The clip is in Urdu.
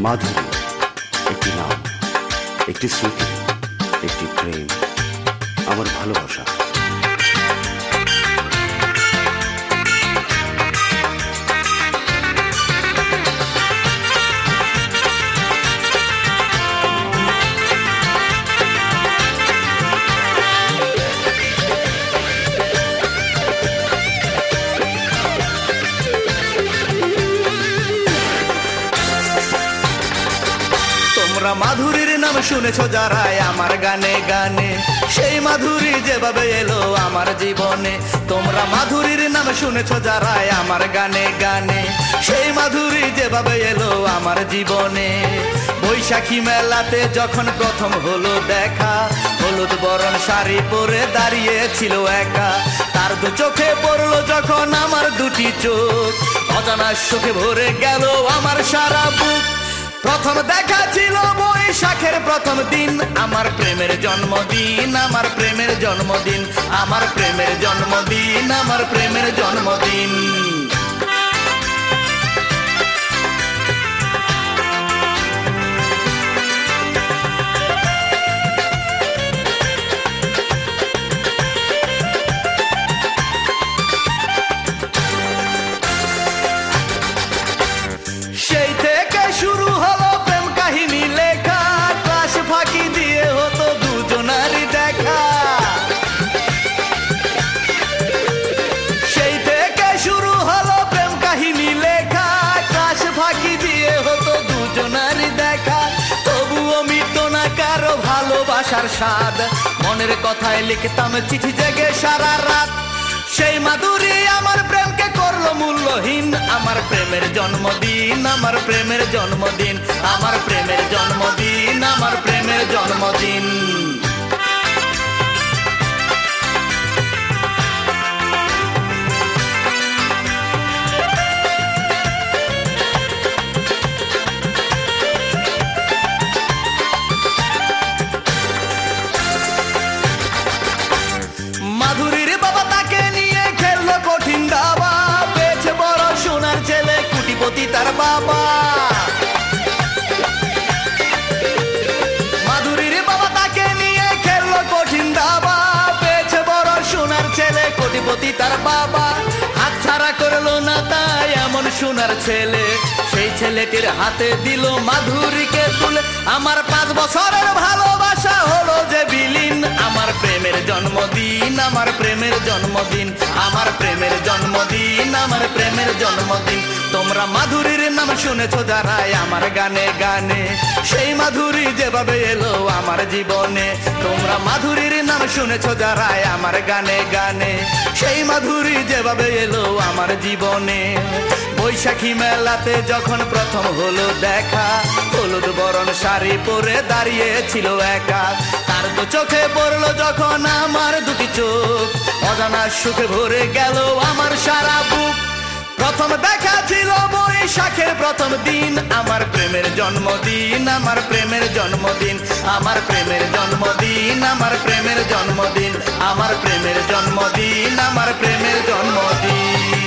ماد ایک نام ایک شم آپ ماد ساڑ پڑے داڑی چوکھے پڑھ لوٹی چور اجانے ہمار جنم دن ہمارے جنم دن ہمارے جنم دن ہمارے جنم دن ل چی سارا رات کے ل مولن ہمارے جنم دن ہمارے جنم دن ہمارے جنم دن ہمارے جنم دن ہاتے دل ماد ہمارے جنم دن ہمارے جنم دن ہمارے جنم دن ہمارے جنم دن تمر مادوری بلا جن پرتم برن ساڑی پڑے داڑی چل چڑھ جہ ہمارے چوک اجانا سوکھے بھر گل ہمارے پرت دن ہمارے جنمدن ہمارے جنمدن ہمارے جنمدن ہمارے جنم دن ہمارے جنم دن ہمارے جنم دن